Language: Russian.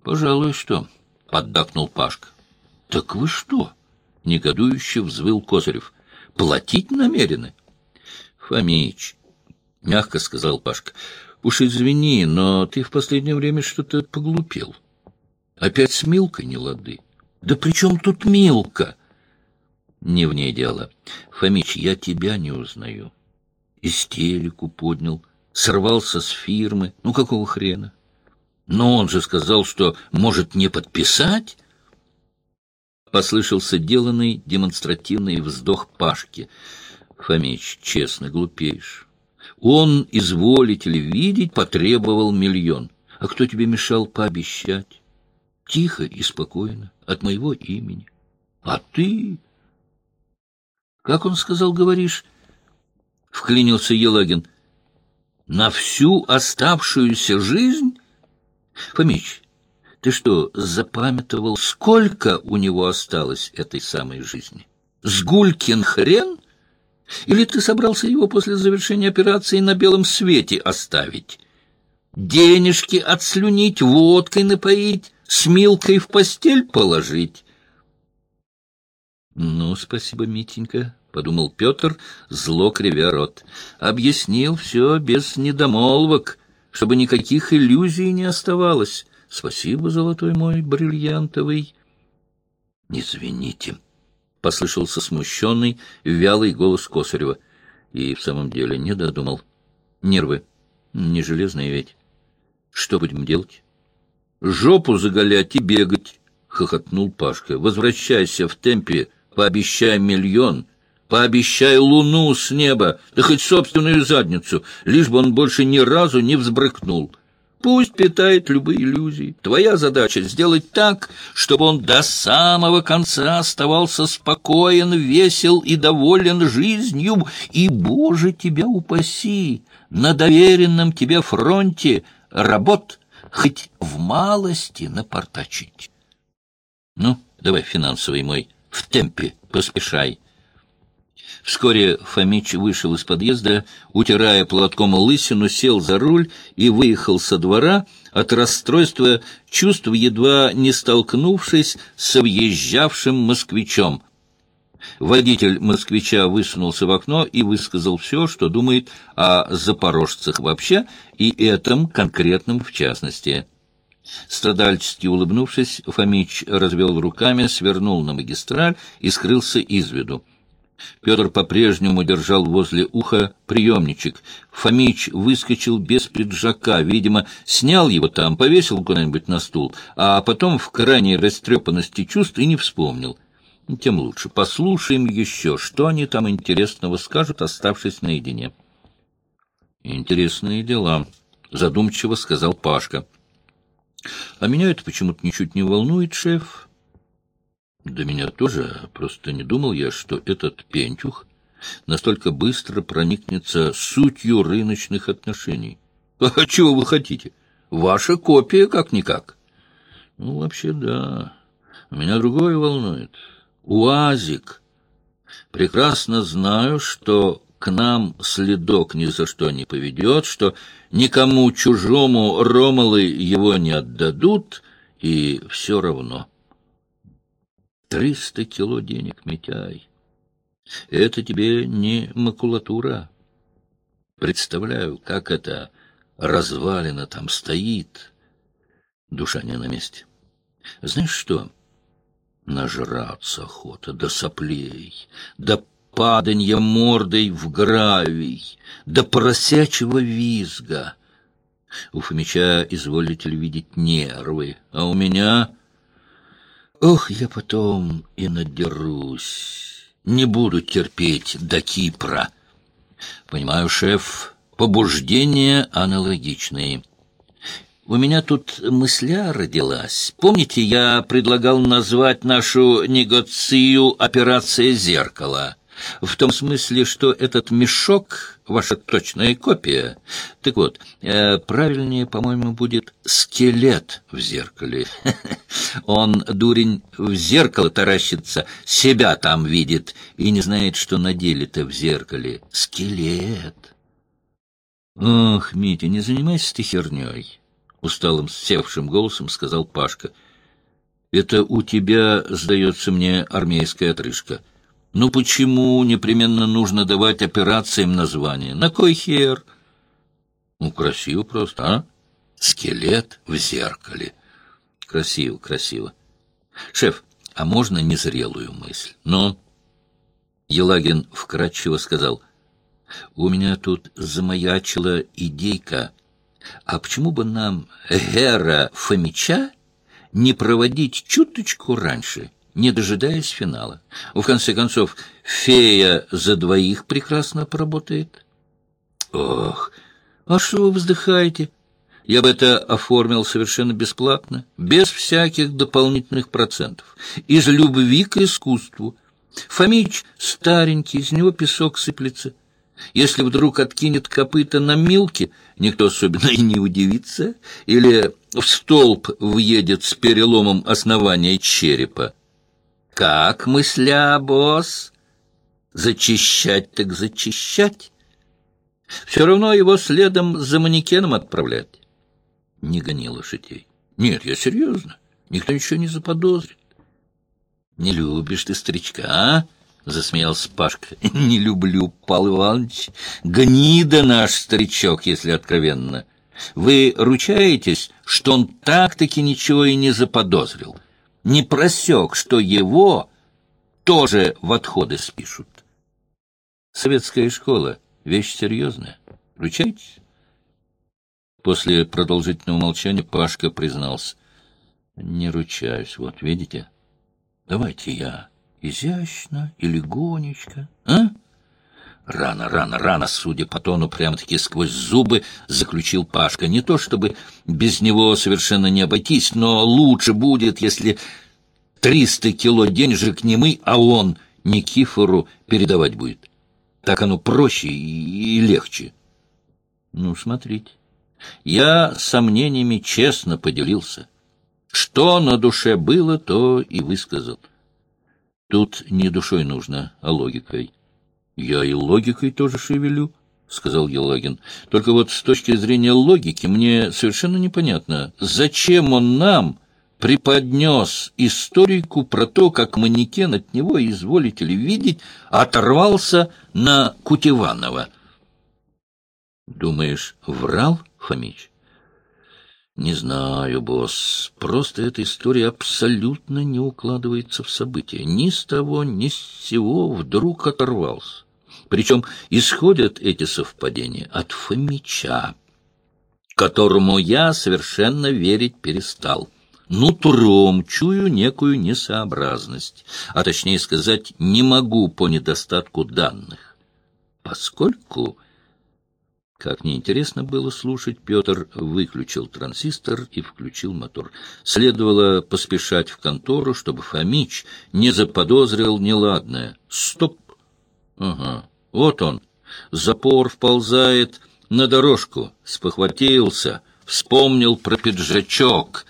— Пожалуй, что, — поддакнул Пашка. — Так вы что? — негодующе взвыл Козырев. — Платить намерены? — Фомич, — мягко сказал Пашка, — уж извини, но ты в последнее время что-то поглупел. Опять с Милкой не лады. — Да при чем тут Милка? — Не в ней дело. Фомич, я тебя не узнаю. Истерику поднял, сорвался с фирмы. Ну, какого хрена? Но он же сказал, что может не подписать. Послышался деланный демонстративный вздох Пашки. Фомич, честно, глупеешь. Он, изволите ли видеть, потребовал миллион. А кто тебе мешал пообещать? Тихо и спокойно, от моего имени. А ты... Как он сказал, говоришь? Вклинился Елагин. На всю оставшуюся жизнь? Фомич, ты что, запамятовал, сколько у него осталось этой самой жизни? Сгулькин хрен? Или ты собрался его после завершения операции на белом свете оставить? Денежки отслюнить, водкой напоить, с Милкой в постель положить? Ну, спасибо, Митенька, — подумал Петр, зло кривя рот. Объяснил все без недомолвок чтобы никаких иллюзий не оставалось. Спасибо, золотой мой бриллиантовый. — Извините, — послышался смущенный, вялый голос Косарева. И в самом деле не додумал. Нервы. Не железные ведь. Что будем делать? — Жопу заголять и бегать, — хохотнул Пашка. — Возвращайся в темпе, пообещай миллион — Пообещай луну с неба, да хоть собственную задницу, лишь бы он больше ни разу не взбрыкнул. Пусть питает любые иллюзии. Твоя задача — сделать так, чтобы он до самого конца оставался спокоен, весел и доволен жизнью. И, Боже, тебя упаси, на доверенном тебе фронте работ хоть в малости напортачить. Ну, давай, финансовый мой, в темпе поспешай. Вскоре Фомич вышел из подъезда, утирая платком лысину, сел за руль и выехал со двора, от расстройства чувств едва не столкнувшись с въезжавшим москвичом. Водитель москвича высунулся в окно и высказал все, что думает о запорожцах вообще и этом конкретном в частности. Страдальчески улыбнувшись, Фомич развел руками, свернул на магистраль и скрылся из виду. Петр по-прежнему держал возле уха приемничек. Фомич выскочил без пиджака, видимо, снял его там, повесил куда-нибудь на стул, а потом в крайней растрепанности чувств и не вспомнил. Тем лучше. Послушаем еще, что они там интересного скажут, оставшись наедине. «Интересные дела», — задумчиво сказал Пашка. «А меня это почему-то ничуть не волнует, шеф». Да меня тоже, просто не думал я, что этот пентюх настолько быстро проникнется сутью рыночных отношений. А чего вы хотите? Ваша копия как-никак. Ну, вообще, да. Меня другое волнует. УАЗик. Прекрасно знаю, что к нам следок ни за что не поведет, что никому чужому ромалы его не отдадут, и все равно. Триста кило денег, Митяй. Это тебе не макулатура. Представляю, как это развалина там стоит. Душа не на месте. Знаешь что? Нажраться охота до соплей, до паданья мордой в гравий, до поросячьего визга. У Фомича, изволите ли видеть, нервы, а у меня Ох, я потом и надерусь. Не буду терпеть до Кипра. Понимаю, шеф, побуждения аналогичные. У меня тут мысля родилась. Помните, я предлагал назвать нашу негоцию «Операция зеркала»? В том смысле, что этот мешок — ваша точная копия. Так вот, э, правильнее, по-моему, будет «скелет в зеркале». Он, дурень, в зеркало таращится, себя там видит и не знает, что на деле-то в зеркале скелет. Ох, Митя, не занимайся ты херней. — усталым севшим голосом сказал Пашка. — Это у тебя, сдается мне, армейская отрыжка. Ну почему непременно нужно давать операциям название? На кой хер? Ну, красиво просто, а? Скелет в зеркале. Красиво, красиво. Шеф, а можно незрелую мысль? Но... Елагин вкратчиво сказал, «У меня тут замаячила идейка. А почему бы нам Гера Фомича не проводить чуточку раньше, не дожидаясь финала? В конце концов, фея за двоих прекрасно поработает». «Ох, а что вы вздыхаете?» Я бы это оформил совершенно бесплатно, без всяких дополнительных процентов, из любви к искусству. Фомич старенький, из него песок сыплется. Если вдруг откинет копыта на милке, никто особенно и не удивится, или в столб въедет с переломом основания черепа. Как мысля, босс? Зачищать так зачищать. Все равно его следом за манекеном отправлять. Не гони лошадей. Нет, я серьезно. Никто ничего не заподозрит. Не любишь ты старичка, а? Засмеялся Пашка. Не люблю, Пал Иванович. Гнида наш старичок, если откровенно. Вы ручаетесь, что он так-таки ничего и не заподозрил? Не просек, что его тоже в отходы спишут? Советская школа — вещь серьезная. Ручаетесь? После продолжительного молчания Пашка признался. — Не ручаюсь, вот видите? Давайте я изящно и легонечко, а? Рано, рано, рано, судя по тону, прямо-таки сквозь зубы заключил Пашка. Не то чтобы без него совершенно не обойтись, но лучше будет, если триста кило денежек не мы, а он Никифору передавать будет. Так оно проще и легче. Ну, смотрите. Я сомнениями честно поделился. Что на душе было, то и высказал. Тут не душой нужно, а логикой. Я и логикой тоже шевелю, — сказал Елагин. Только вот с точки зрения логики мне совершенно непонятно, зачем он нам преподнес историку про то, как манекен от него, изволите ли видеть, оторвался на Кутеванова. Думаешь, врал? — Фомич. Не знаю, босс. Просто эта история абсолютно не укладывается в события. Ни с того, ни с сего вдруг оторвался. Причем исходят эти совпадения от Фомича, которому я совершенно верить перестал. Нутром чую некую несообразность, а точнее сказать, не могу по недостатку данных, поскольку... Как неинтересно было слушать, Петр выключил транзистор и включил мотор. Следовало поспешать в контору, чтобы Фомич не заподозрил неладное. Стоп! Ага, вот он. Запор вползает на дорожку. Спохватился, вспомнил про пиджачок.